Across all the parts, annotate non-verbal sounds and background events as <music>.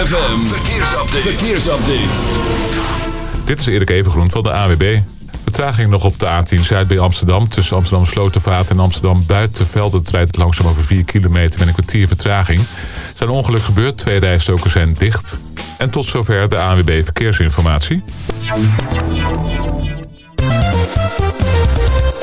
ZFM, verkeersupdate. verkeersupdate. Dit is Erik Evengroen van de AWB. Vertraging nog op de A10 Zuid bij Amsterdam. Tussen Amsterdam Slotervaart en Amsterdam Buitenveld. Het rijdt langzaam over 4 kilometer met een kwartier vertraging. Er is een ongeluk gebeurd. Twee rijstoken zijn dicht. En tot zover de ANWB Verkeersinformatie.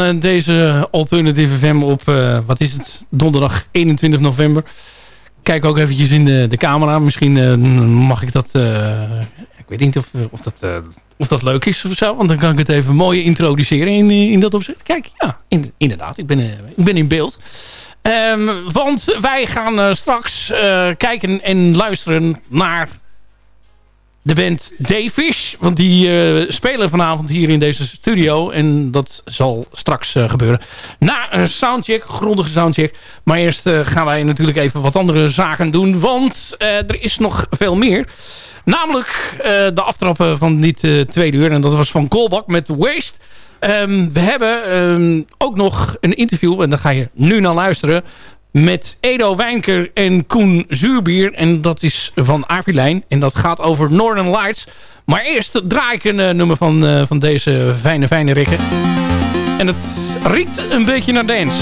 Eh, deze Alternative FM op, eh, wat is het, donderdag 21 november. Kijk ook eventjes in de, de camera. Misschien eh, mag ik dat, ik weet niet of, of, dat, of dat leuk is of zo. Want dan kan ik het even mooi introduceren in, in dat opzicht. Kijk, ja, in- inderdaad, ik ben, ik ben in beeld. Ehm, want wij gaan straks kijken en luisteren naar de band Dayfish. Want die eh, spelen vanavond hier in deze studio. En dat zal straks eh, gebeuren. Na een soundcheck, grondige soundcheck. Maar eerst eh, gaan wij natuurlijk even wat andere zaken doen. Want er is nog veel meer. Namelijk de aftrappen van dit tweede uur. En dat was van Golbak met Waste. Ehm, we hebben ehm, ook nog een interview. En daar ga je nu naar luisteren met Edo Wijnker en Koen Zuurbier. En dat is van Avilijn. En dat gaat over Northern Lights. Maar eerst draai ik een eh, nummer van, eh, van deze fijne, fijne rikken. En het riekt een beetje naar dance.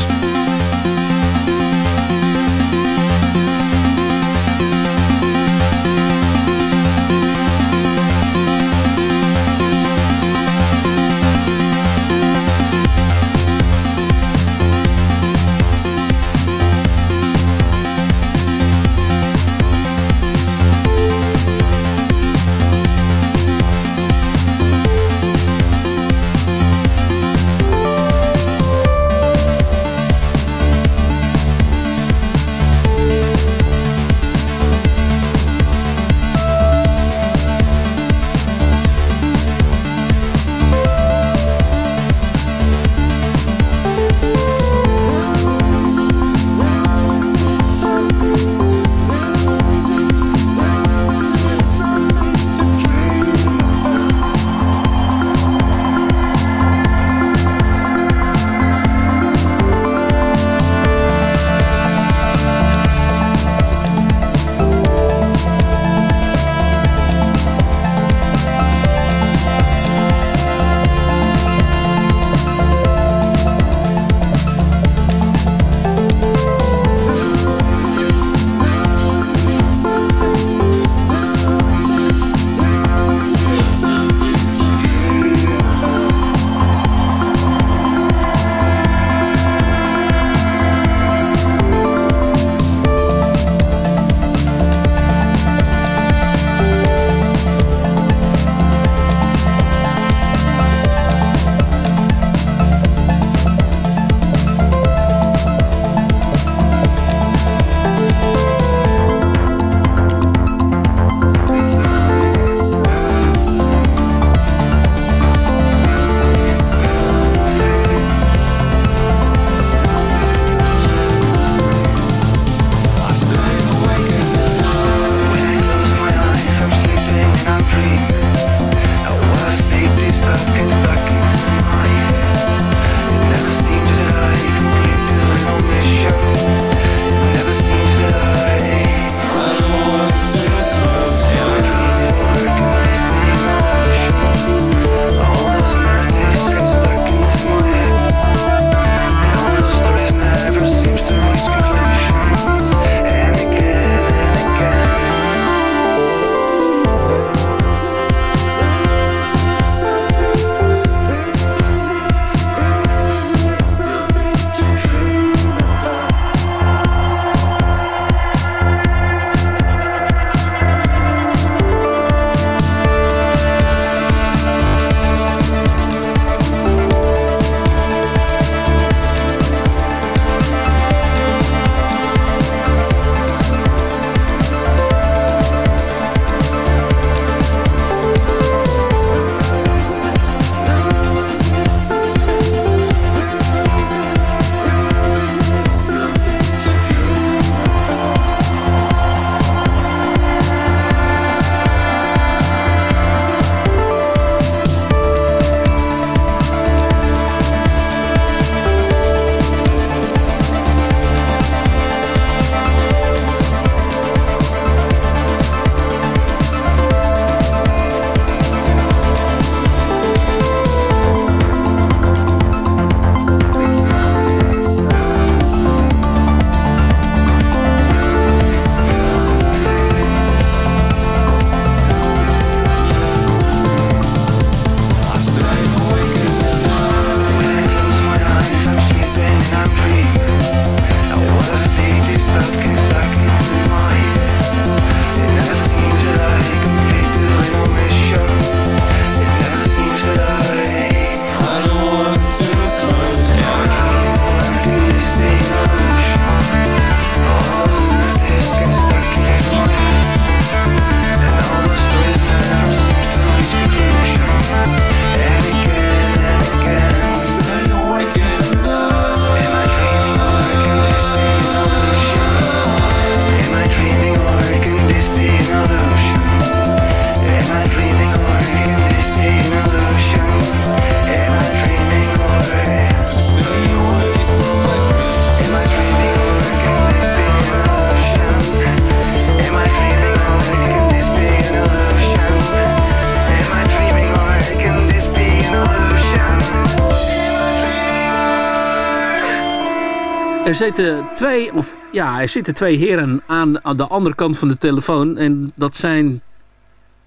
Er zitten twee, of ja, er zitten twee heren aan, aan de andere kant van de telefoon. En dat zijn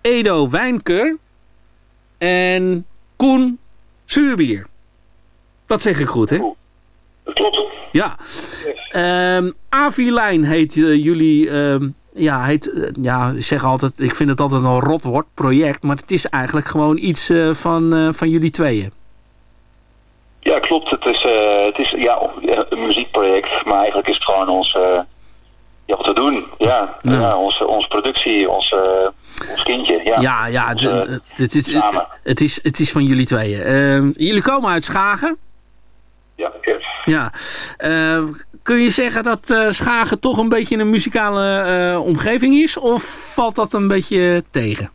Edo Wijnker en Koen Zuurbier. Dat zeg ik goed, hè? Dat klopt. Ja. Ehm Avilijn heet eh, jullie... ehm, ja, heet, eh, ja, ik zeg altijd, ik vind het altijd een rotwoord, project. Maar het is eigenlijk gewoon iets eh, van, van jullie tweeën. Ja, klopt. Het is, eh, het is ja, een muziekproject, maar eigenlijk is het gewoon ons, eh, ja, wat we doen. Ja, Ja. ja. onze, onze productie, ons, eh, ons kindje. Ja, Ja, ja, het, Onze- het, het is, samen. het, is, het is van jullie tweeën. Ehm, jullie komen uit Schagen. ja, yes. Ja. Eh, kun je zeggen dat eh, Schagen toch een beetje een muzikale eh, omgeving is? Of valt dat een beetje tegen?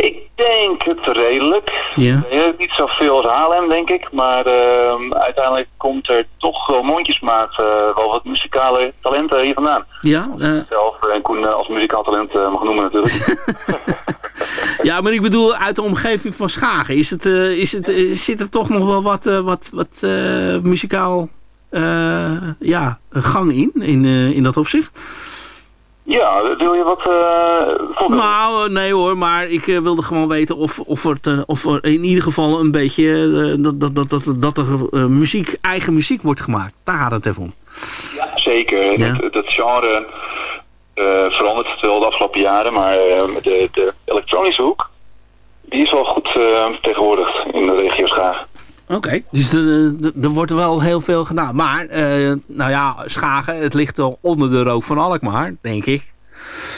Ik denk het redelijk. Ja. Eh, Niet zoveel als Haarlem, denk ik. Maar ehm, uiteindelijk komt er toch wel mondjesmaat eh, wel wat muzikale talenten hier vandaan. Ja, eh, Zelf en Koen als muzikaal talent mag noemen natuurlijk. <laughs> ja, maar ik bedoel uit de omgeving van Schagen. Is het, is het, zit er toch nog wel wat, wat, wat muzikaal ja, gang in, in, in dat opzicht? Ja, wil je wat uh, voorbeelden? Nou, eh, nee hoor, maar ik eh, wilde gewoon weten of, of, er, te- of er in ieder geval een beetje dat, dat, dat, dat, dat er muziek, eigen muziek wordt gemaakt. Daar gaat het even om. Zeker. Ja. Dat, dat genre verandert wel de afgelopen jaren, maar de, de elektronische hoek, die is wel goed vertegenwoordigd in de regio Schagen. Oké. Dus er- wordt wel heel veel gedaan. Maar, eh, nou ja, Schagen, het ligt wel onder de rook van Alkmaar, denk ik.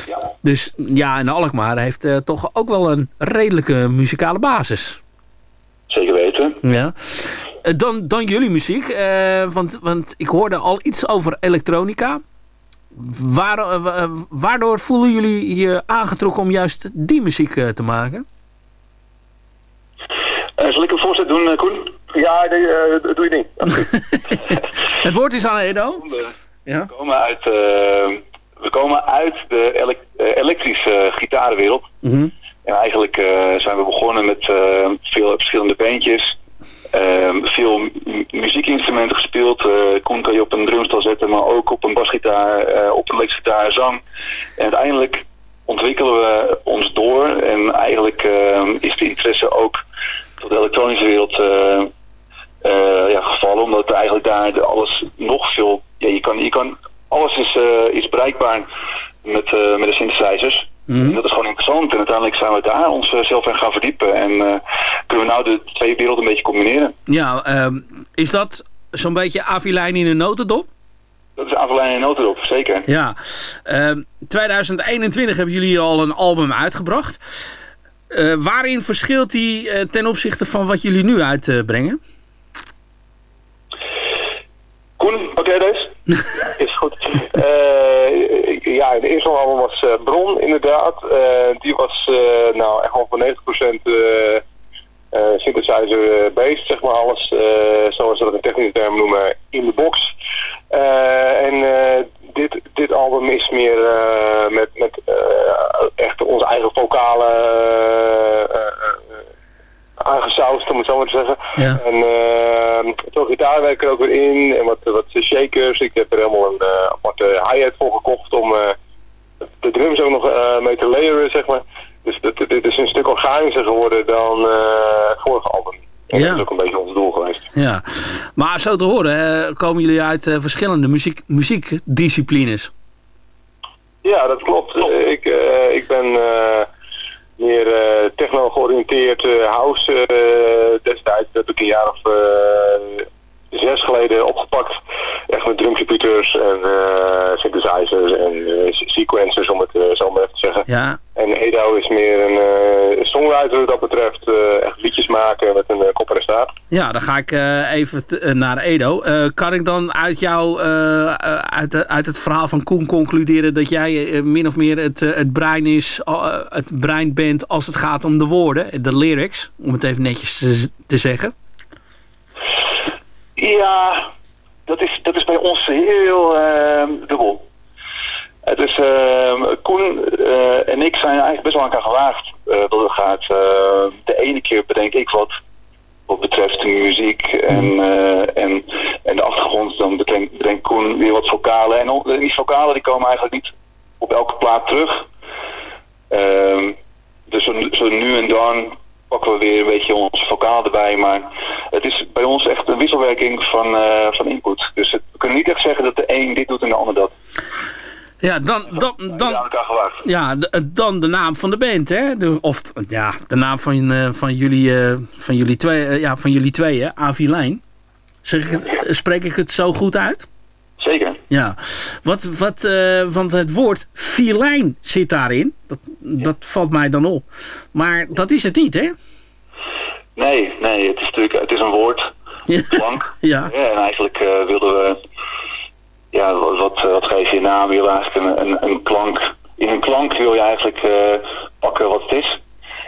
Ja. Dus ja, en Alkmaar heeft eh, toch ook wel een redelijke muzikale basis. Zeker weten. Ja. Eh, dan, dan jullie muziek, eh, want, want ik hoorde al iets over elektronica. Waar, wa- waardoor voelen jullie je aangetrokken om juist die muziek eh, te maken? Eh, zal ik een voorzet doen, eh, Koen? Ja, nee, eh, dat doe je niet. <laughs> <laughs> Het woord is aan Edo. Ja. We komen uit, eh, we komen uit de elek- elektrische gitarenwereld. Mhm. En eigenlijk eh, zijn we begonnen met eh, veel verschillende bandjes. Ehm, veel mu- muziekinstrumenten gespeeld. Eh Koen kan je op een drumstel zetten, maar ook op een basgitaar, eh, op een elektrische gitaar, zang. En uiteindelijk ontwikkelen we ons door. En eigenlijk ehm, is de interesse ook tot de elektronische wereld eh, eh, ja, gevallen. Omdat eigenlijk daar alles nog veel... Ja, je kan, je kan, alles is, eh, is bereikbaar met, met de synthesizers. En dat is gewoon interessant. En uiteindelijk zijn we daar onszelf in gaan verdiepen. En kunnen we nou de twee werelden een beetje combineren. Ja, ehm, is dat zo'n beetje Avilijn in een notendop? Dat is Avelijn en Notendop, zeker. Ja. Ehm 2021 hebben jullie al een album uitgebracht. Eh, waarin verschilt die eh, ten opzichte van wat jullie nu uitbrengen? Koen, jij deze? <laughs> Is goed. Ik- ja, de eerste album was Bron, inderdaad. Die was nou echt wel voor 90% eh eh synthesizer based, zeg maar alles, zoals we dat in technische termen noemen, in de box. En dit, dit album is meer met, met echt onze eigen vocale om het zo maar te zeggen. Ja. En uh, veel gitaarwerk er ook weer in en wat, wat shakers. Ik heb er helemaal een eh, aparte hi-hat voor gekocht om eh, de drums ook nog eh, mee te layeren, zeg maar. Dus dit, is een stuk organischer geworden dan eh, het vorige album. En Ja. dat is ook een beetje ons doel geweest. Ja. Maar zo te horen eh, komen jullie uit eh, verschillende muziek, muziekdisciplines. Ja, dat klopt. Eh, ik, eh, ik ben eh, meer eh, techno georiënteerd eh, house eh, destijds. Dat heb ik een jaar of zes geleden opgepakt. Echt met drumcomputers en eh, synthesizers en eh, sequencers om het eh, zo maar even te zeggen. Ja. En Edo is meer een songwriter wat dat betreft. echt liedjes maken met een kop en staart. Ja, dan ga ik even naar Edo. Kan ik dan uit jou, uit, uit het verhaal van Koen concluderen dat jij min of meer het, het brein is, het brein bent als het gaat om de woorden, de lyrics, om het even netjes te zeggen? Ja, dat is, dat is bij ons heel eh, dubbel. Het is, eh, Koen eh, en ik zijn eigenlijk best wel aan elkaar gewaagd eh, dat het gaat. eh, de ene keer bedenk ik wat, wat betreft de muziek en, eh, en, en de achtergrond en Koen weer wat vocalen. En die vocalen die komen eigenlijk niet op elke plaat terug. Ehm, dus zo, zo nu en dan pakken we weer een beetje onze vocaal erbij. Maar het is bij ons echt een wisselwerking van, eh, van input. Dus het- we kunnen niet echt zeggen dat de een dit doet en de ander dat. Ja, dan, dan, Dan, ja, de- dan de naam van de band, hè? De, of ja, de naam van, eh, van, jullie, eh, van, jullie, twee, ja, van jullie tweeën, Avi Lijn. Zeg ik spreek ik het zo goed uit? Ja, wat, wat, eh, want het woord filijn zit daarin. Dat, dat valt mij dan op. Maar dat is het niet, hè? Nee, nee, het is natuurlijk het is een woord, Ja. klank. <laughs> Ja. en eigenlijk eh, wilden we, ja, wat, wat, geef je naam? Wil je eigenlijk een, een, een klank. In een klank wil je eigenlijk eh, pakken wat het is.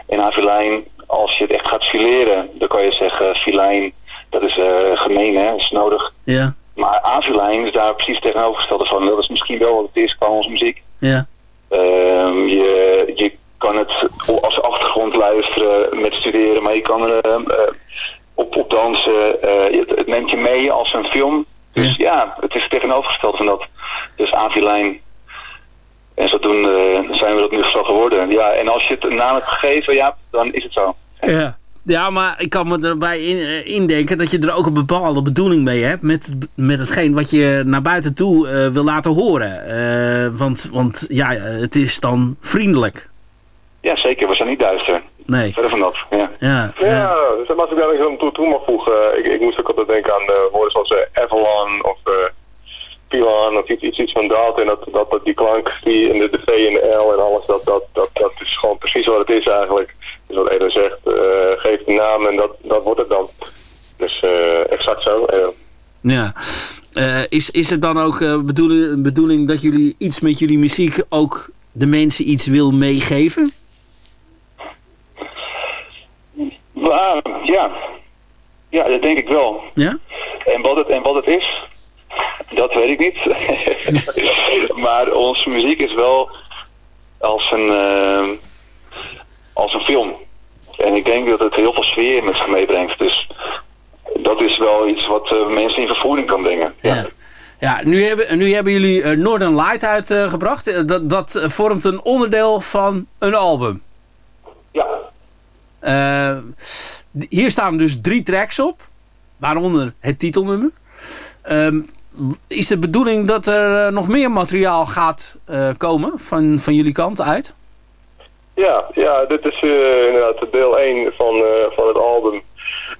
In Avilijn, als je het echt gaat fileren, dan kan je zeggen filijn, dat is gemeen, hè, dat is nodig. Ja, Maar Avilijn is daar precies tegenovergestelde van. Dat is misschien wel wat het is qua onze muziek. ja, Ehm, je, je kan het als achtergrond luisteren met studeren, maar je kan er ehm, eh, op, op dansen. eh, het, het neemt je mee als een film. Dus ja, het is tegenovergesteld van dat. Dus Avilijn. En zodoende zijn we dat nu zo geworden. Ja, en als je het een naam hebt gegeven, ja, dan is het zo. ja. Ja, maar ik kan me erbij in, eh, indenken dat je er ook een bepaalde bedoeling mee hebt met, met hetgeen wat je naar buiten toe eh, wil laten horen. Eh, want, want ja, het is dan vriendelijk. Ja, zeker. We zijn niet duister. Nee, Verder van dat. Ja. ja. Ja, dus als ik daar eens toe, toe mag voegen, ik, ik moest ook altijd denken aan eh, woorden zoals eh, Avalon of Pilon of iets, iets, iets van dat. En dat, dat, dat die klank die in de, de V en de L en alles, dat, dat, dat, dat is gewoon precies wat het is eigenlijk. Dus wat Eden zegt, eh, geef de naam en dat, dat wordt het dan. Dus eh, exact zo. Eh, Ja. Eh, is, is het dan ook eh bedoeling, bedoeling dat jullie iets met jullie muziek ook de mensen iets wil meegeven? Maar, ja. ja, dat denk ik wel. Ja? En wat het, en wat het is, dat weet ik niet. <laughs> maar onze muziek is wel als een, eh, als een film. En ik denk dat het heel veel sfeer met zich meebrengt. Dus dat is wel iets wat eh, mensen in vervoering kan brengen. Ja. Ja, nu hebben, nu hebben jullie eh, Northern Light uitgebracht. Eh, dat, dat vormt een onderdeel van een album. Ja. Hier staan dus drie tracks op. Waaronder het titelnummer. Ehm, is de bedoeling dat er nog meer materiaal gaat komen van, van jullie kant uit? Ja, ja, dit is eh, inderdaad deel 1 van, eh, van het album.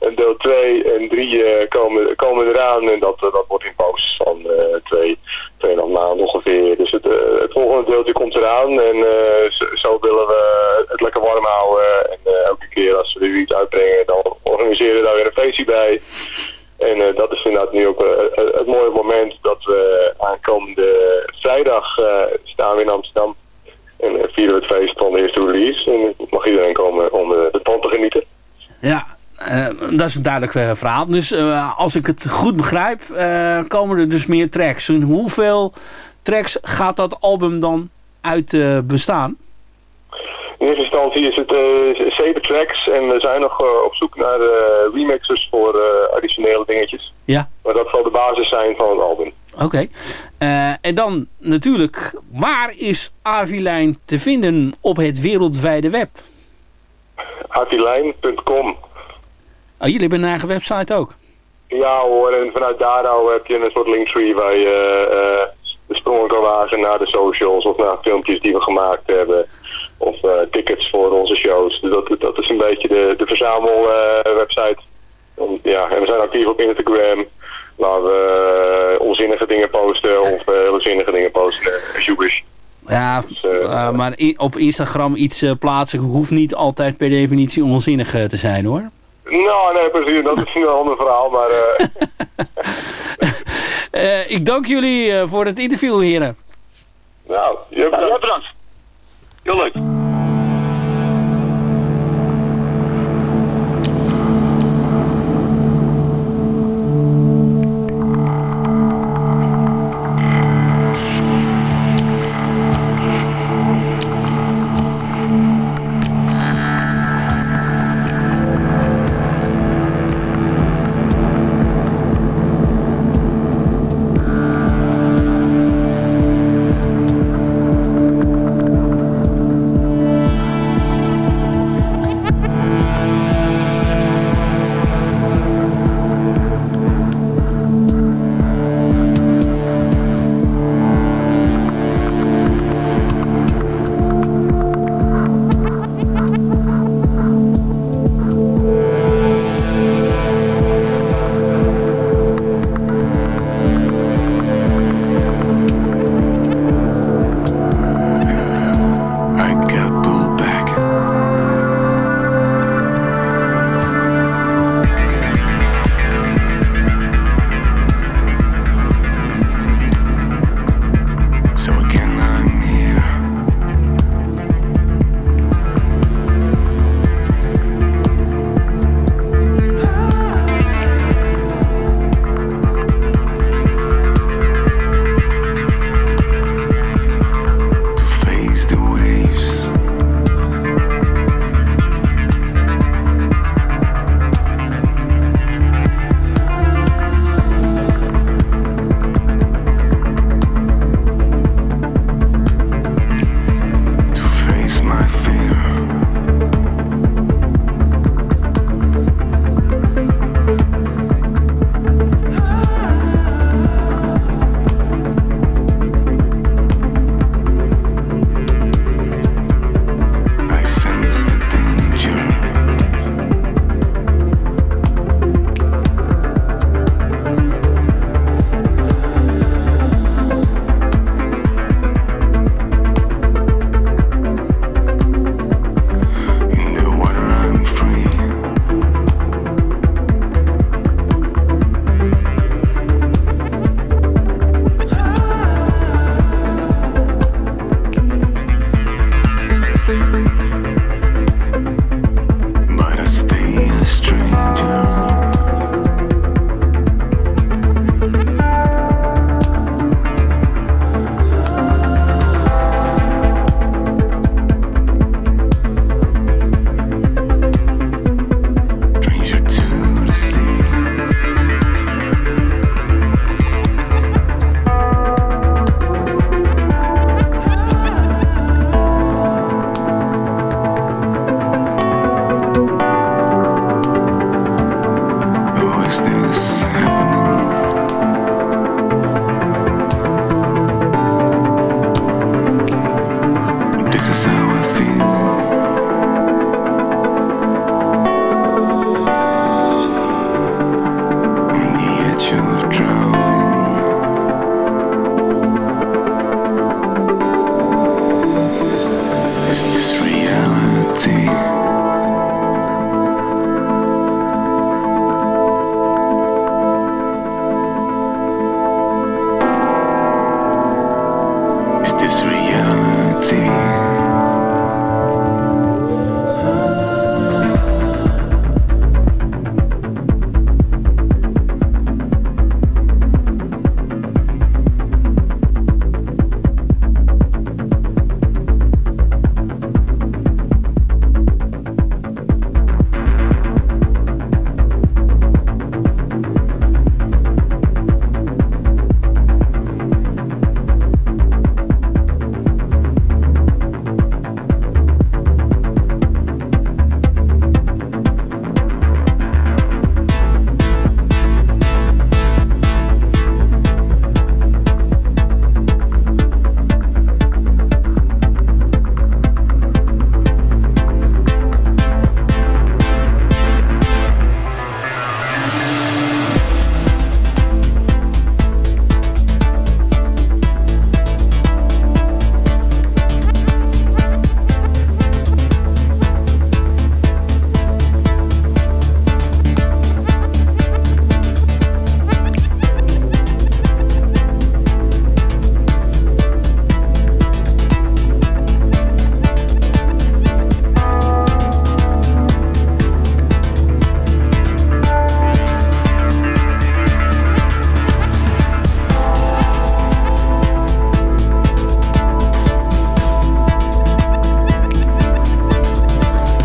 En deel 2 en 3 eh, komen, komen eraan en dat, dat wordt in pauze van eh twee, tweeënhalf maanden ongeveer. Dus het, het volgende deeltje komt eraan en zo, willen we het lekker warm houden. En elke keer als we er iets uitbrengen, dan organiseren we daar weer een feestje bij. En dat is inderdaad nu ook het mooie moment dat we aankomende vrijdag staan we in Amsterdam. En eh, vieren we het feest van de eerste release. En mag iedereen komen om eh, de band te genieten. Ja, eh, dat is een duidelijk verhaal. Dus als ik het goed begrijp, komen er dus meer tracks. En hoeveel tracks gaat dat album dan uit bestaan? In eerste instantie is het zeven tracks en we zijn nog op zoek naar remixers voor additionele dingetjes. Ja. Maar dat zal de basis zijn van het album. Oké. Eh, en dan natuurlijk, waar is Avilijn te vinden op het wereldwijde web? Avilijn.com Oh, jullie hebben een eigen website ook. Ja hoor, en vanuit daar nou heb je een soort linktree waar je eh, de sprongen kan wagen naar de socials of naar filmpjes die we gemaakt hebben. Of eh, tickets voor onze shows. Dus dat, dat is een beetje de, de verzamelwebsite. ja, en we zijn actief op Instagram. Waar we eh, onzinnige dingen posten of eh, hele zinnige dingen posten. Uh, Joebish. Ja, eh, eh, maar op Instagram iets eh, plaatsen hoeft niet altijd per definitie onzinnig eh, te zijn hoor. Nou, nee, precies. Dat is een ander verhaal. Maar eh, <laughs> Eh, ik dank jullie eh, voor het interview heren. nou, je hebt Ja, bedankt. Heel leuk.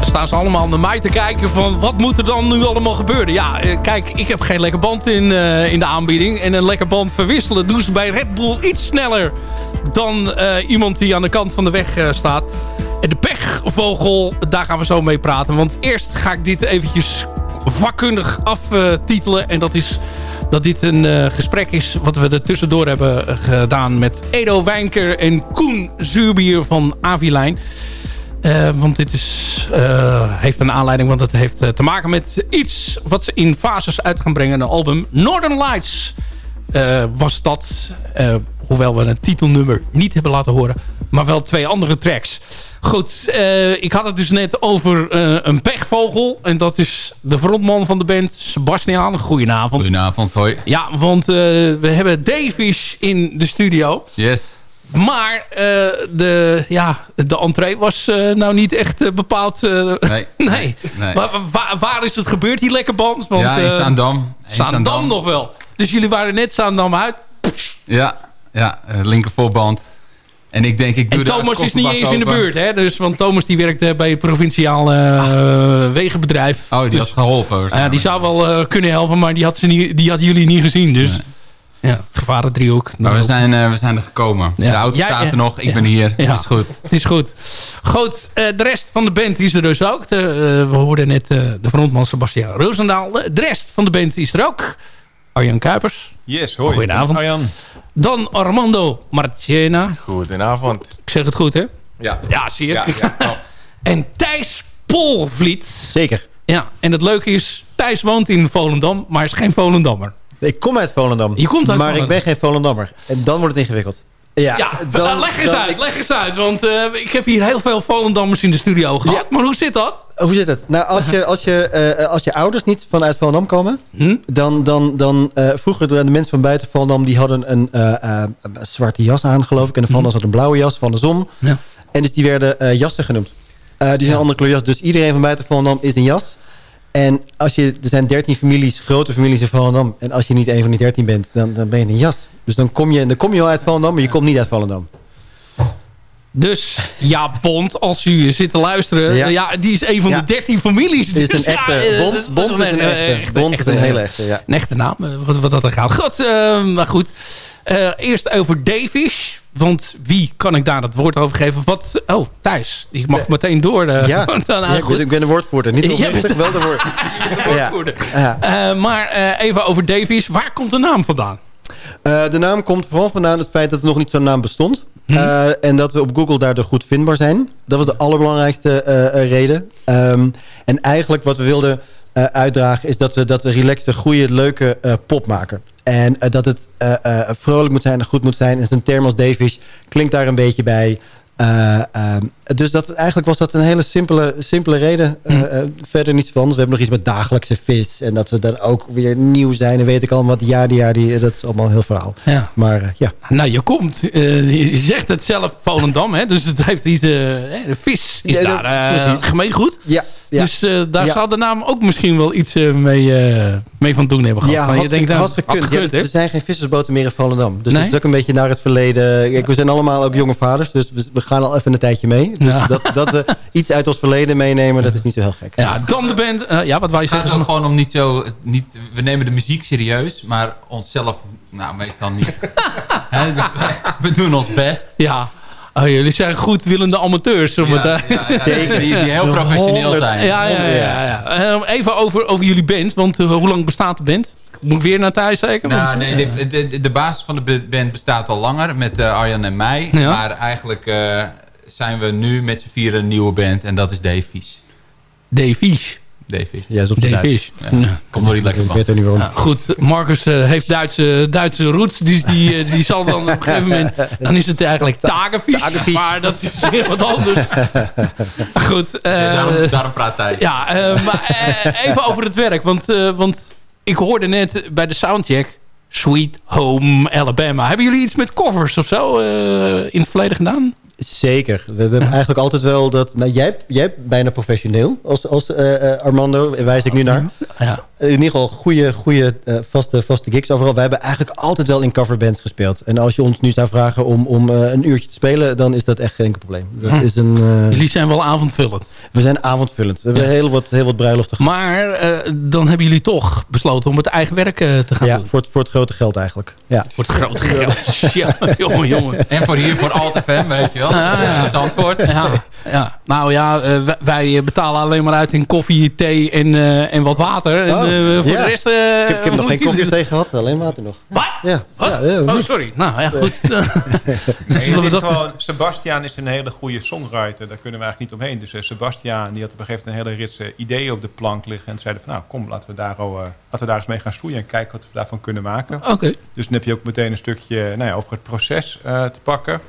Staan ze allemaal naar mij te kijken van wat moet er dan nu allemaal gebeuren. Ja, eh, kijk, ik heb geen lekker band in, eh, in de aanbieding. En een lekker band verwisselen doen ze bij Red Bull iets sneller dan eh, iemand die aan de kant van de weg staat. En de pechvogel, daar gaan we zo mee praten. Want eerst ga ik dit eventjes vakkundig aftitelen. en dat is dat dit een gesprek is wat we er tussendoor hebben gedaan met Edo Wijnker en Koen Zuurbier van Avilijn. Eh, want dit is, eh, heeft een aanleiding, want het heeft eh, te maken met iets wat ze in fases uit gaan brengen. Een album Northern Lights was dat. hoewel we een titelnummer niet hebben laten horen. Maar wel twee andere tracks. Goed, ik had het dus net over een pechvogel. En dat is de frontman van de band, Sebastiaan. Goedenavond. Goedenavond, hoi. Ja, want we hebben Davies in de studio. Yes. Maar eh, de, ja, de entree was eh, nou niet echt eh, bepaald... <laughs> Nee. nee. nee. Maar waar, waar is het gebeurd, die lekker band? Want, ja, in Zaandam. In Zaandam nog wel. Dus jullie waren net Zaandam uit. Ja, ja eh, linker voorband. En ik denk, ik doe En Thomas is niet eens in de buurt, hè? Dus, want Thomas die werkt bij het provinciaal eh, wegenbedrijf. Oh, die Dus, had geholpen. ja, die zou wel kunnen helpen, maar die had, ze niet, die had jullie niet gezien. Dus ja, gevaren driehoek. Maar we zijn, eh, we zijn er gekomen. Ja. De auto Ja, staat ja. er nog, ik Ja. ben hier. Ja. Is goed. Het is goed. Goed, eh, de rest van de band is er dus ook. De, eh, we hoorden net eh, de frontman Sebastian Roosendaal. De de rest van de band is er ook. Arjan Kuipers. Yes, hoi. Goedenavond. Arjan. Dan Armando Marchena. Goedenavond. Ik zeg het goed, hè? Ja. Ja, zie je. Ja, ja. Oh. <laughs> en Thijs Polvliet. Zeker. Ja, en het leuke is, Thijs woont in Volendam, maar is geen Volendammer. Ik kom uit Volendam. Je komt uit maar Volendam. ik ben geen Volendammer. En dan wordt het ingewikkeld. Ja, Ja, dan- eh, leg eens uit, leg eens uit. Want eh, ik heb hier heel veel Volendammers in de studio gehad. Maar hoe zit dat? Hoe zit het? Nou, als je, <laughs> als je, eh, als je ouders niet vanuit Volendam komen... Hm? dan, dan, dan vroeger de mensen van buiten Volendam... die hadden een, een zwarte jas aan, geloof ik. En de Volendam had een blauwe jas van de zon. Hm. Ja. En dus die werden jassen genoemd. Die zijn een andere kleur jas. Dus iedereen van buiten Volendam is een jas. En als je, er zijn 13 families, grote families in Volendam. En als je niet een van die 13 bent, dan, dan ben je een jas. Dus dan kom je, dan kom je wel uit Volendam, maar je komt niet uit Volendam. Dus ja, Bond, als u zit te luisteren... Ja. Ja, die is een van Ja. de 13 families. Is Dus een ja, echte, eh, Bond, dat Bond is een eh, echte. Bond is een hele echte, ja. Een echte naam, eh, wat, wat dat er gaat. Goed, eh, maar goed. Eh, eerst over Davies. Want wie kan ik daar het woord over geven? Wat, oh, Thijs. Ik mag meteen door. eh, Ja, <laughs> dan, ja, ik, goed. ben, ik ben een woordvoerder. Niet bent- wel de woord. <laughs> Ja. Woordvoerder. Ja. Eh, maar eh, even over Davies. Waar komt de naam vandaan? Eh, de naam komt vooral vandaan het feit dat er nog niet zo'n naam bestond. Eh, en dat we op Google daardoor goed vindbaar zijn. Dat was de allerbelangrijkste eh, reden. Ehm, en eigenlijk wat we wilden uitdragen... is dat we, dat we relaxte, goede, leuke pop maken. En dat het vrolijk moet zijn en goed moet zijn. En zo'n term als Davish klinkt daar een beetje bij... Eh, ehm, dus dat, eigenlijk was dat een hele simpele, simpele reden. Eh, eh, verder niets van. We hebben nog iets met dagelijkse vis. En dat we dan ook weer nieuw zijn. En weet ik al wat. Ja, die, ja, die, dat is allemaal heel verhaal. Ja. Maar ja. Nou, je komt, je zegt het zelf, Volendam, hè? dus het heeft iets, de vis is Ja, daar gemeengoed. Ja, ja. Dus eh, daar Ja. zal de naam ook misschien wel iets eh, mee, eh, mee van doen hebben gehad. Ja, Maar had, je denkt, had nou, gekund. had Ja, gekund, er- er zijn geen vissersboten meer in Volendam. Dus Nee? dat is ook een beetje naar het verleden. Kijk, we zijn allemaal ook jonge vaders. Dus we, we gaan al even een tijdje mee. Dus Ja. dat, dat we iets uit ons verleden meenemen, dat is niet zo heel gek. Ja, dan de band. eh, ja, wat wij Het gaat zeggen. ook gewoon om niet zo... Niet, we nemen de muziek serieus, maar onszelf nou, meestal niet. <laughs> Hè, dus wij- we doen ons best. Ja. Oh, jullie zijn goedwillende amateurs. Ja, ja, ja, <laughs> Zeker. Die, die heel professioneel zijn. Ja, ja, ja. ja. Eh, even over, over jullie band. Want eh, hoe lang bestaat de band? Moet ik weer naar thuis zeker? Nou, nee, de, de, de basis van de band bestaat al langer met eh, Arjan en mij. Maar eigenlijk eh, zijn we nu met z'n vieren een nieuwe band en dat is Dave. Davies. Dave Fish. Ja, is op. Davies. Ja. Ja. Komt door die lekker Ik van. weet ook niet waarom. Ja, goed, Marcus eh, heeft Duitse, Duitse roots. Dus die, eh, die zal dan op een gegeven moment... Dan is het eigenlijk tagenvies. Maar dat is weer wat anders. <laughs> goed. eh, Ja, daarom, daarom praat hij. ja, eh, maar eh, even over het werk. Want, eh, want ik hoorde net bij de soundcheck... Sweet Home Alabama. Hebben jullie iets met covers of zo eh, in het verleden gedaan? Zeker. We hebben eigenlijk altijd wel dat... Nou, jij, jij hebt bijna professioneel als, als eh, eh, Armando. Wijs ik nu naar. Ja. In ieder geval goede, goede eh, vaste, vaste gigs overal. We hebben eigenlijk altijd wel in coverbands gespeeld. En als je ons nu zou vragen om, om eh, een uurtje te spelen... dan is dat echt geen enkel probleem. Dat Hm. is een, eh, Jullie zijn wel avondvullend. we zijn avondvullend. We hebben Ja. heel, wat, heel wat bruiloften gehad. Maar eh, dan hebben jullie toch besloten om het eigen werk eh, te gaan Ja, doen. voor het, voor het grote geld eigenlijk. Ja. Voor het grote geld. <laughs> Ja, jongen, jongen. En voor hier, voor Alt FM, weet je wel. Ja, ja. Zandvoort. Ja, ja. Nou ja, eh, wij- wij betalen alleen maar uit in koffie, thee en, eh, en wat water. En, Oh, voor ja. de rest... eh, Ik heb, ik heb nog geen koffie tegen gehad, alleen water nog. Wat? Ja. Wat? Oh, sorry. Nou ja, goed. <laughs> Nee, dat... gewoon, Sebastiaan is een hele goede songwriter. Daar kunnen we eigenlijk niet omheen. Dus eh, Sebastiaan die had op een gegeven moment een hele rits eh, ideeën op de plank liggen. En zeiden van nou kom, laten we, daar al, eh, laten we daar eens mee gaan stoeien. En kijken wat we daarvan kunnen maken. Oké. Dus dan heb je ook meteen een stukje nou ja, over het proces eh, te pakken.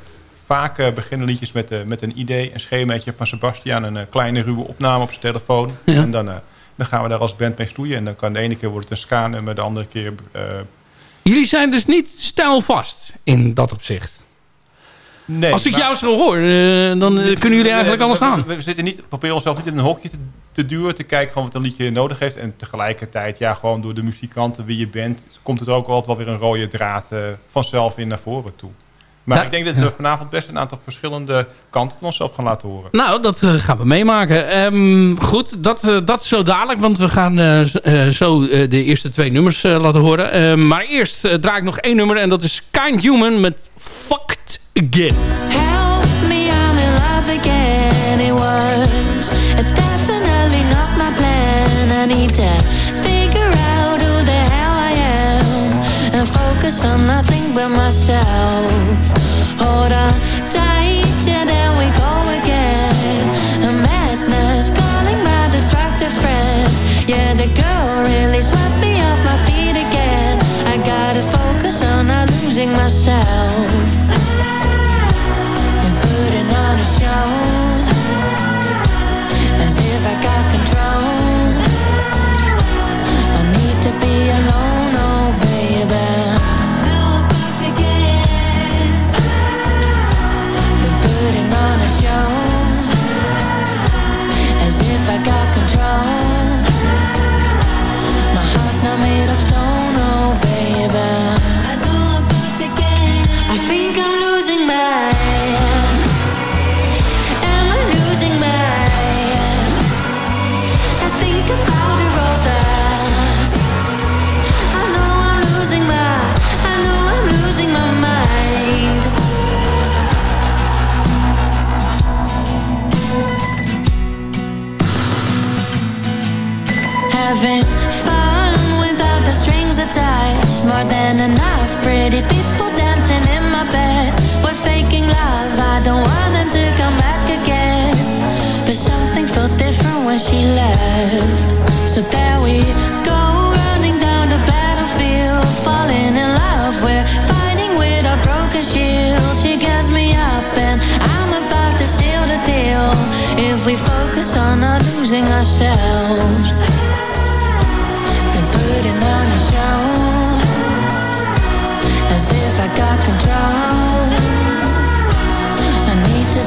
Vaak eh, beginnen liedjes met, eh, met een idee, een schemaatje van Sebastian. Een eh, kleine ruwe opname op zijn telefoon. Ja. En dan, eh, dan gaan we daar als band mee stoeien. En dan kan de ene keer wordt het een ska-nummer, de andere keer... eh, Jullie zijn dus niet stijlvast in dat opzicht. nee, Als ik maar- jou zo hoor, eh, dan eh, kunnen jullie eigenlijk alles aan. We, we zitten niet, proberen onszelf niet in een hokje te, te duwen, te kijken gewoon wat een liedje nodig heeft. En tegelijkertijd, ja, gewoon door de muzikanten wie je bent, komt er ook altijd wel weer een rode draad vanzelf in naar voren toe. Maar Ja, ik denk dat we vanavond best een aantal verschillende kanten van onszelf gaan laten horen. Nou, dat eh, gaan we meemaken. Ehm, goed, dat, eh, dat zo dadelijk. Want we gaan eh, eh, zo eh, de eerste twee nummers eh, laten horen. Ehm, maar eerst draai ik nog één nummer. En dat is Kind Human met Fucked Again. Help me, I'm in love again. It was definitely not my plan. I need to focus on nothing but myself. Hold on tight, and there we go again. A madness calling my destructive friend. Yeah, the girl really swept me off my feet again. I gotta focus on not losing myself. Been putting on a show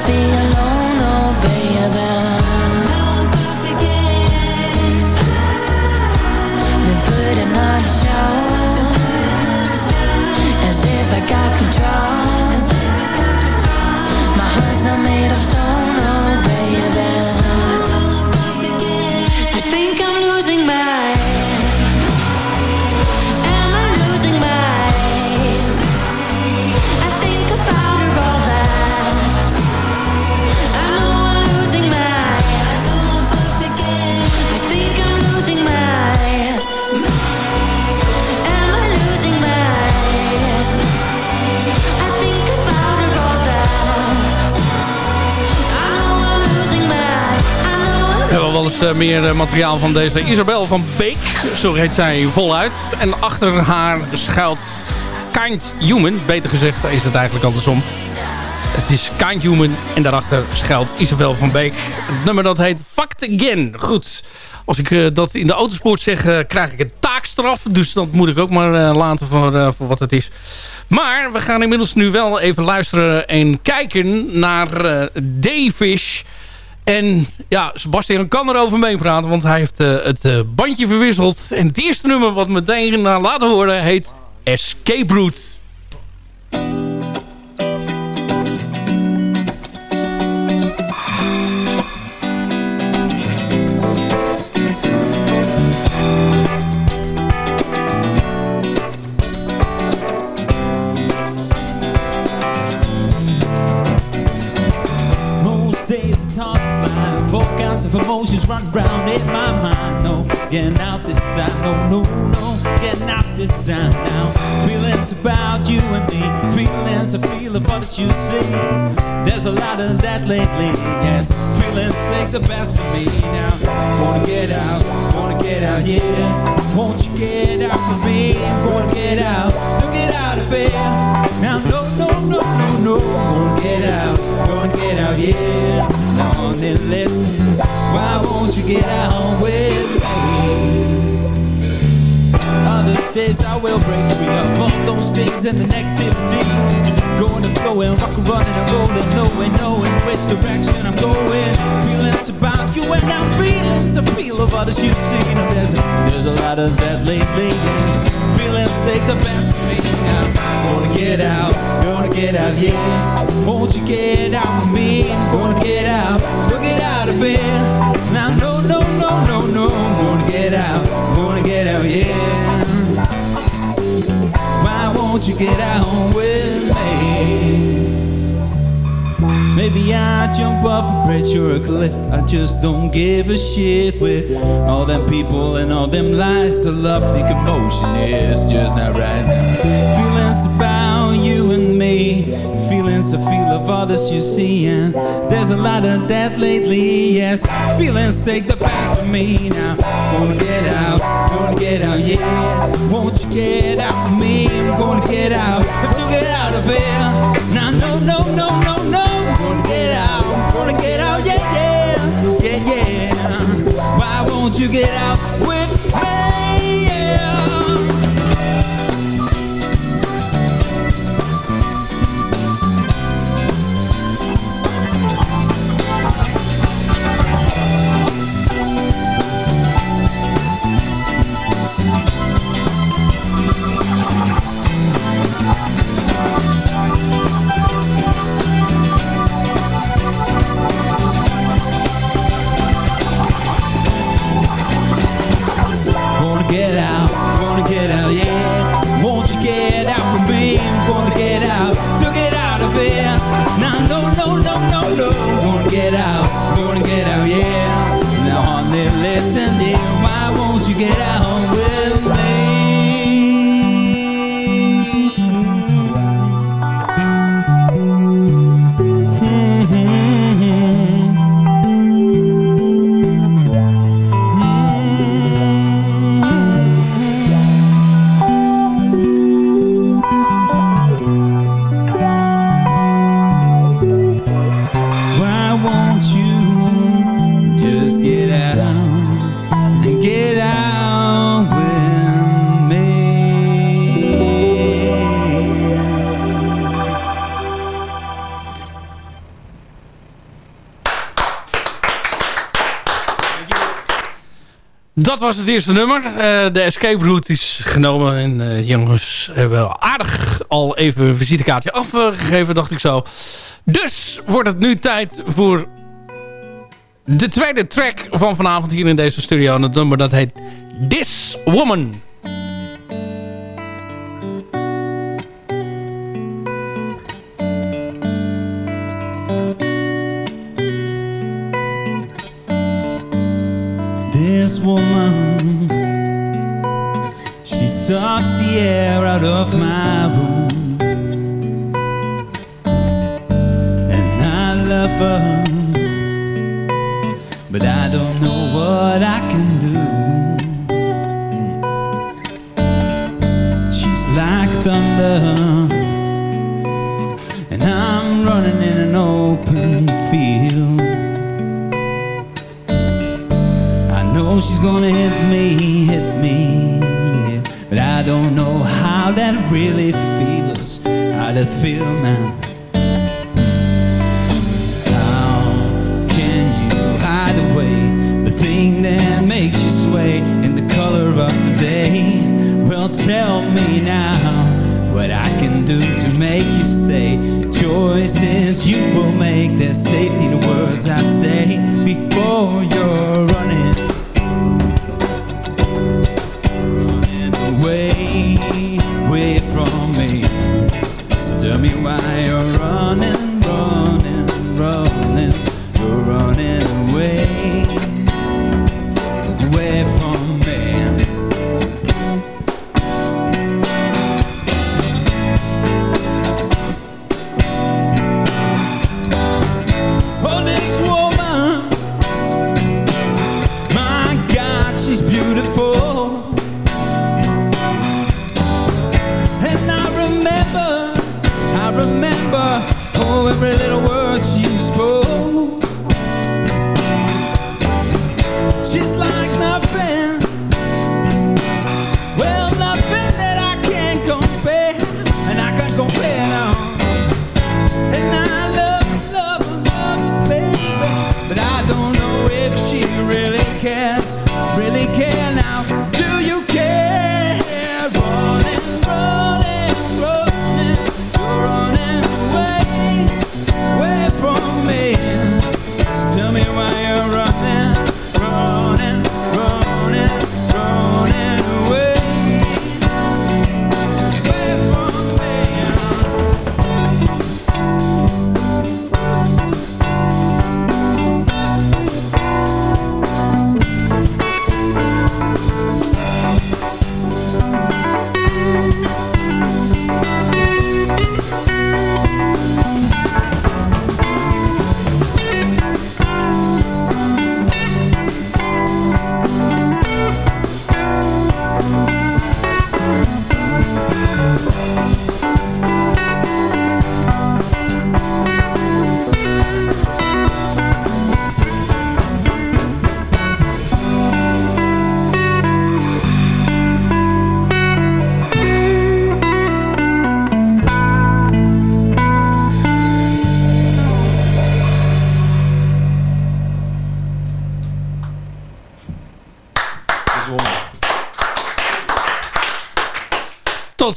be alone, oh baby. Eh, meer eh, materiaal van deze Isabel van Beek. Zo heet zij voluit. En achter haar schuilt Kind Human. Beter gezegd is het eigenlijk andersom. Het is Kind Human en daarachter schuilt Isabel van Beek. Het nummer dat heet Fucked Again. Goed, als ik eh, dat in de autosport zeg, krijg ik een taakstraf. Dus dat moet ik ook maar eh, laten voor, voor wat het is. Maar we gaan inmiddels nu wel even luisteren en kijken naar Dayfish... En ja, Sebastian kan erover meepraten, want hij heeft eh, het eh, bandje verwisseld. En het eerste nummer wat meteen uh, laten horen heet Escape Route. Most days All kinds of emotions run round in my mind. No, getting out this time. No, no, no, getting out this time now. Feelings about you and me. Feelings I feel about what you see. There's a lot of that lately. Yes, feelings take the best of me now. Wanna get out, wanna get out, yeah. Won't you get out for me? Wanna get out, don't get out of here. Now, no, no, no, no, no. Wanna get out, wanna get out, yeah. Now, then listen. Why won't you get out with me? Other days I will break free of all those things and the negativity. Going and rock and running and rolling, knowing, knowing which direction I'm going. Feelings about you and I'm feelings I feel of others you've seen. And there's a, there's a lot of that lately. Feelings take the best of me. I wanna get out, wanna get out, yeah. Won't you get out with me? Wanna get out, get out of here. Now, no, no, won't you get out with me? Maybe I jump off a bridge or a cliff. I just don't give a shit with all them people and all them lies. I love the commotion is just not right now. Feelings about you and me. Feelings I feel of others you see. And there's a lot of that lately, yes. Feelings take the best of me now. Wanna get out, get out, yeah. Won't you get out with me? I'm gonna get out. Have to get out of here. Now, no, no, no, no, no. Gonna get out, gonna get out, yeah, yeah, yeah, yeah. Why won't you get out with was het eerste nummer. Eh, de escape route is genomen. En eh, jongens hebben aardig al even een visitekaartje afgegeven, dacht ik zo. Dus wordt het nu tijd voor de tweede track van vanavond hier in deze studio. En het nummer dat heet This Woman. The air out of my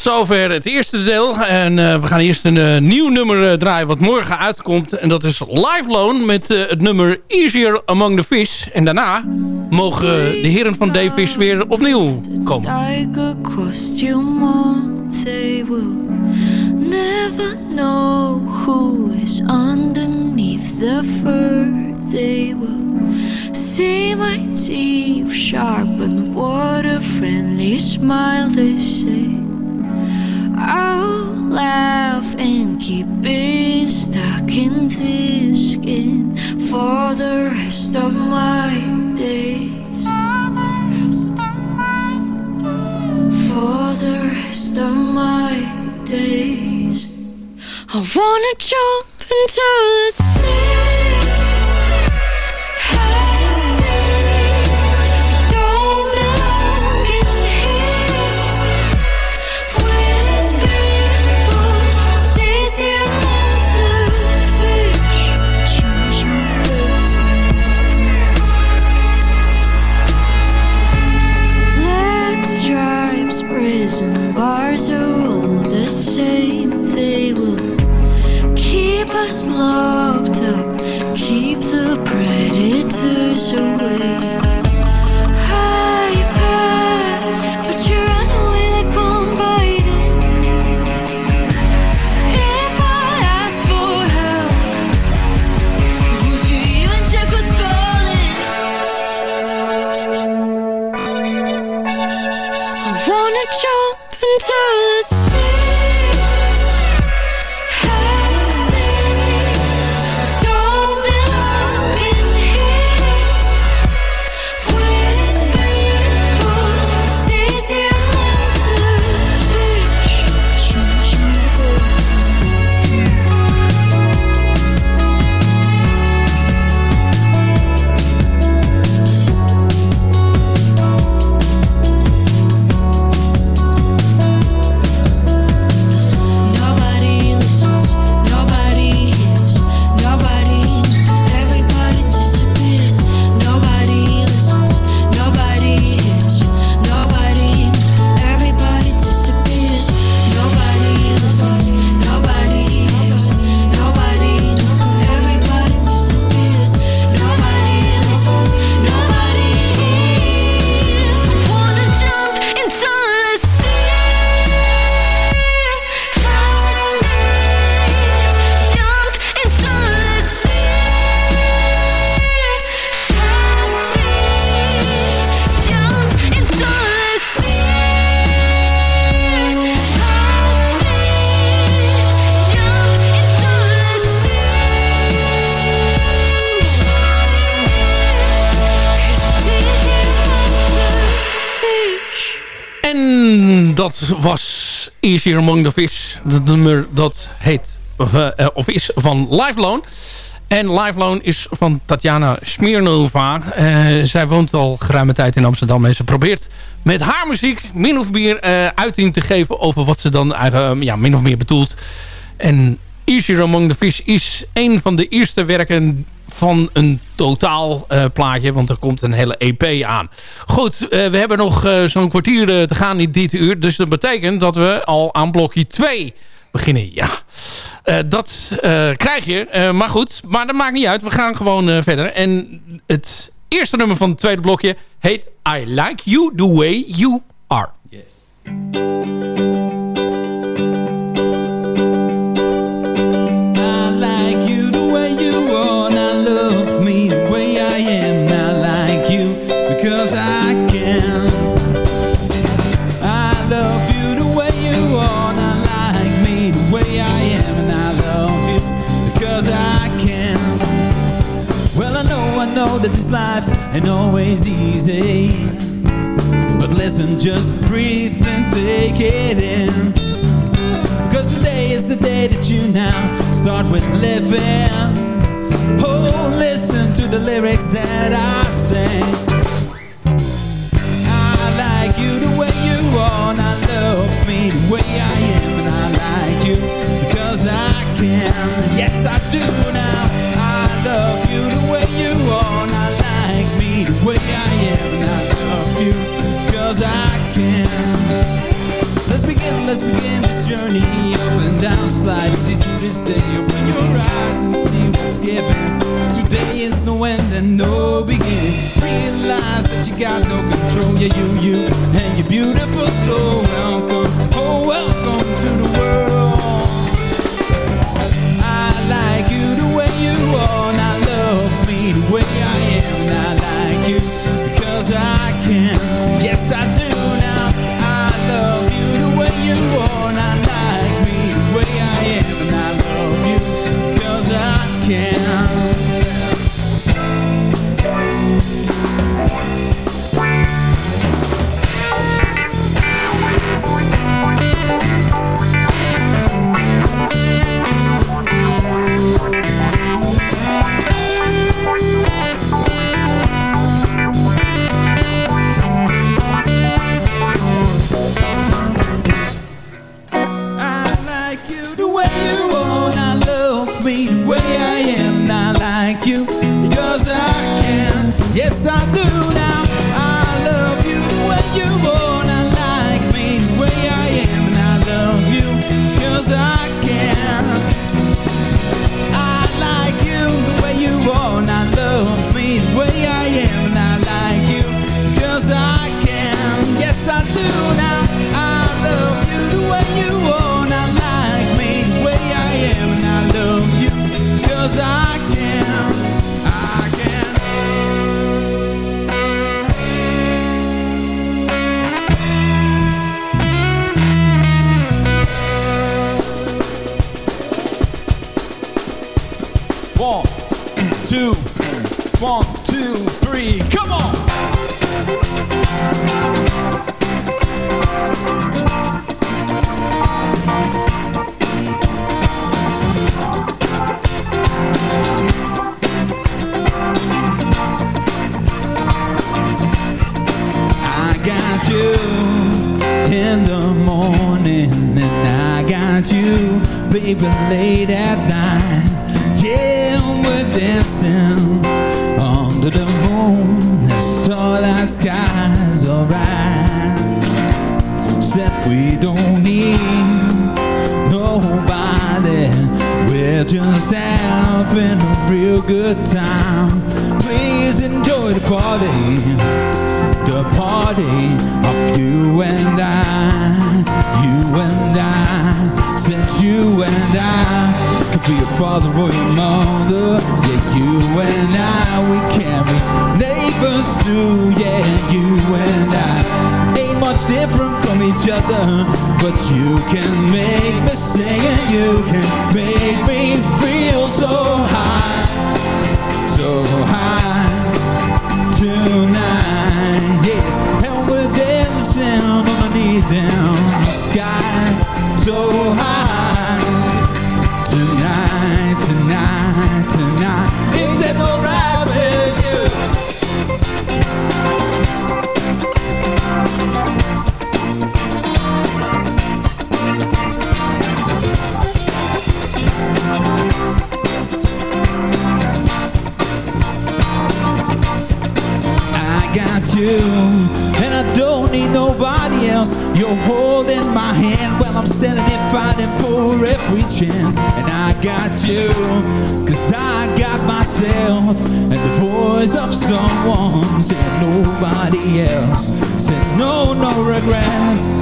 zover het eerste deel. En eh, we gaan eerst een eh, nieuw nummer eh, draaien wat morgen uitkomt. En dat is Live Loan met het nummer Easier Among the Fish. En daarna mogen de heren van Davis weer opnieuw komen. never know who is underneath the fur they will see my teeth a friendly smile I'll laugh and keep being stuck in this skin for the rest of my days for the rest of my days. I wanna jump into the sea. 起身回。Was Easier Among the Fish. Het nummer dat heet, of, eh, eh, is van Lifelone. En Lifelone is van Tatjana Smirnova. Eh, zij woont al geruime tijd in Amsterdam. En ze probeert met haar muziek min of meer uiting te geven... over wat ze dan ja, min of meer bedoelt. En Easier Among the Fish is een van de eerste werken van een totaal eh, plaatje. Want er komt een hele EP aan. Goed, eh, we hebben nog eh, zo'n kwartier te gaan in dit uur. Dus dat betekent dat we al aan blokje 2 beginnen. Ja, dat krijg je. Maar goed, maar dat maakt niet uit. We gaan gewoon verder. En het eerste nummer van het tweede blokje heet I Like You The Way You Are. I This life ain't always easy. But listen, just breathe and take it in. Cause today is the day that you now start with living. Oh, listen to the lyrics that I sing. I like you the way you are, and I love me the way I am, and I like you because I can. Yes, I do now. Let's begin, this journey up and down, slide easy through this day. Open your eyes and see what's given. Today is no end and no beginning. Realize that you got no control. Yeah, you, you, and you're beautiful. So welcome, else. Said no, no regrets,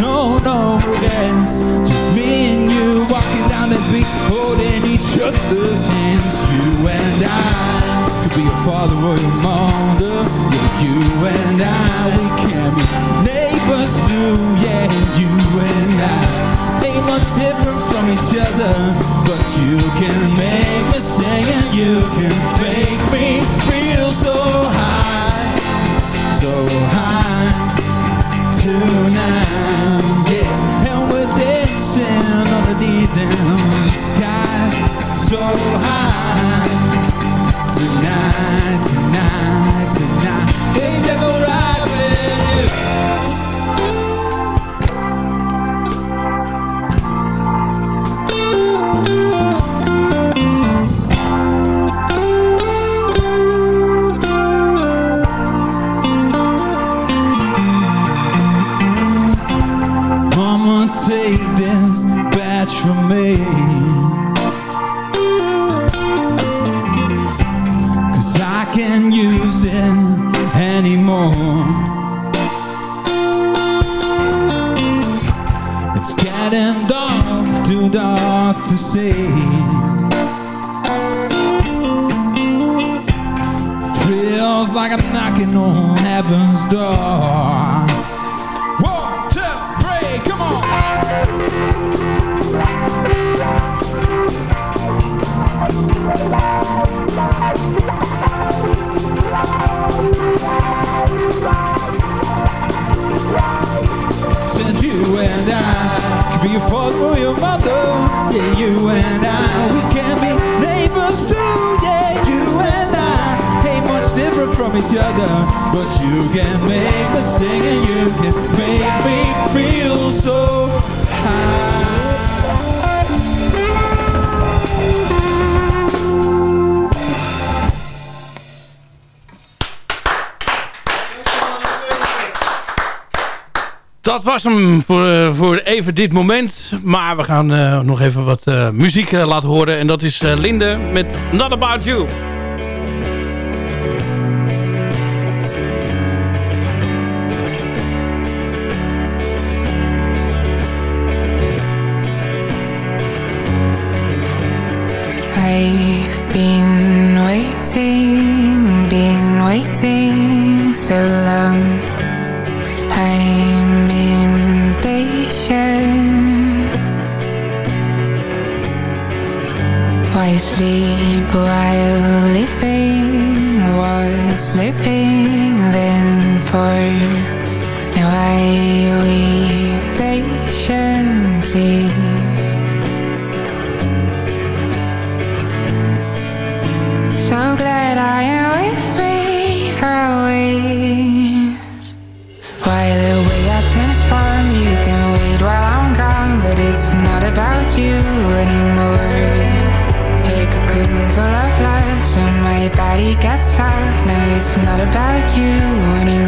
no, no regrets. Just me and you walking down the beach, holding each other's hands. You and I could be your father or your mother. Yeah, you and I, we can be neighbors too. Yeah, you and I ain't much different from each other, but you can make me sing and you can make me feel so so high tonight. Yeah, and we're dancing underneath them skies so high tonight, tonight, tonight. Ain't that alright me. Cause I can't use it anymore. It's getting dark, too dark to see. Feels like I'm knocking on heaven's door. Be your father or your mother. Yeah, you and I, we can be neighbors too. Yeah, you and I ain't much different from each other, but you can make me sing and you can make me feel so high. Dat was hem voor even dit moment. Maar we gaan eh, nog even wat eh, muziek eh, laten horen. En dat is Linde met Not About You. I've been waiting, been waiting so long. Sleep while living. What's living then for? It's not about you anymore.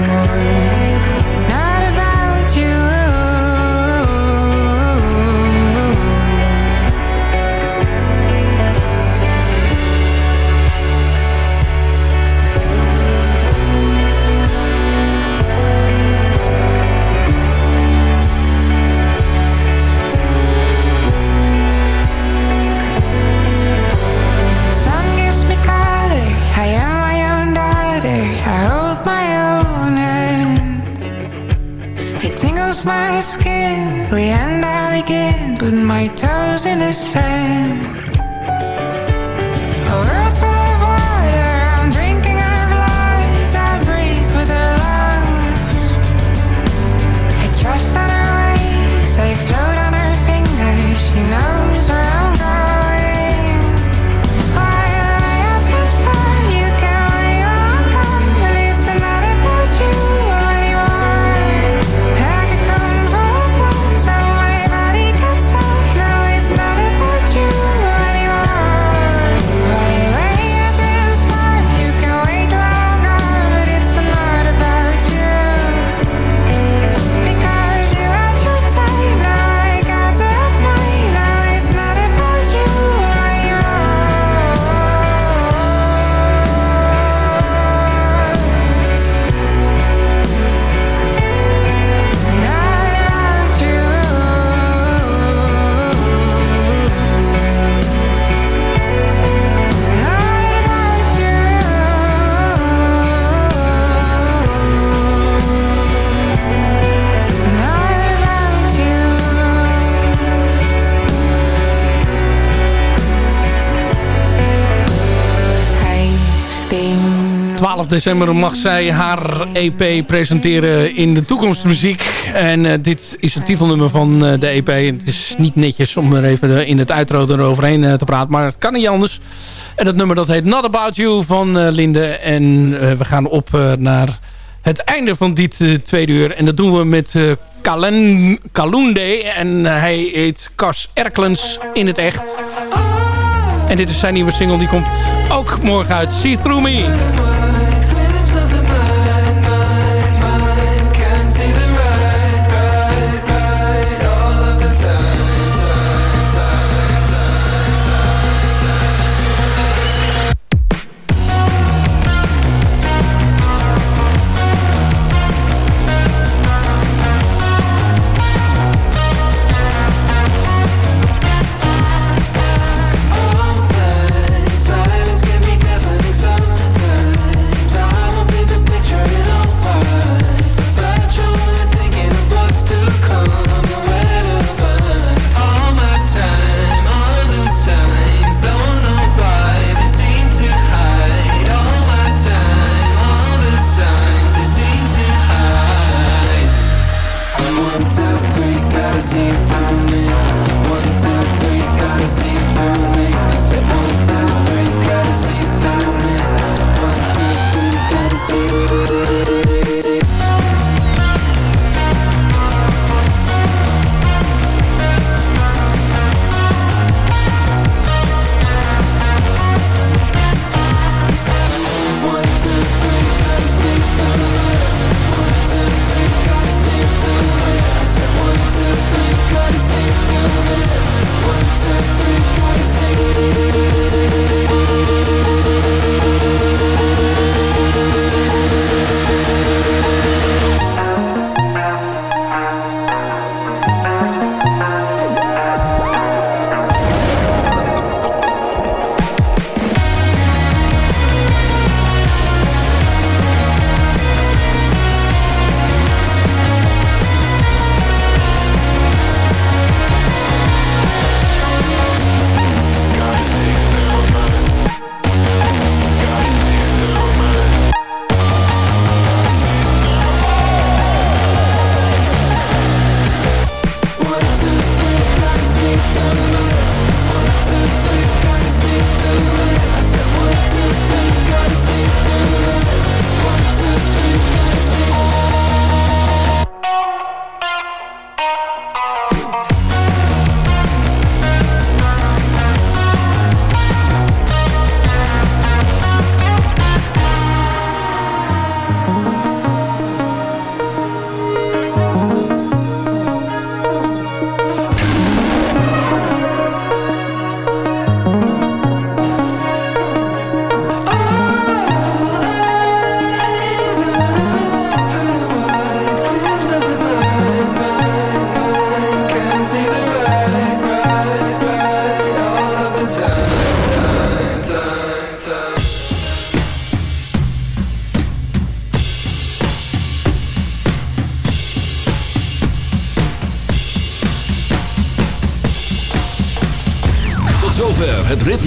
December mag zij haar EP presenteren in de toekomstmuziek. En eh, dit is het titelnummer van eh, de EP. Het is niet netjes om er even eh, in het uitro eroverheen te praten. Maar het kan niet anders. En dat nummer dat heet Not About You van Linde. En we gaan op naar het einde van dit tweede uur. En dat doen we met Kalen, Kalunde. En hij heet Kars Erklens in het echt. En dit is zijn nieuwe single. Die komt ook morgen uit. See Through Me.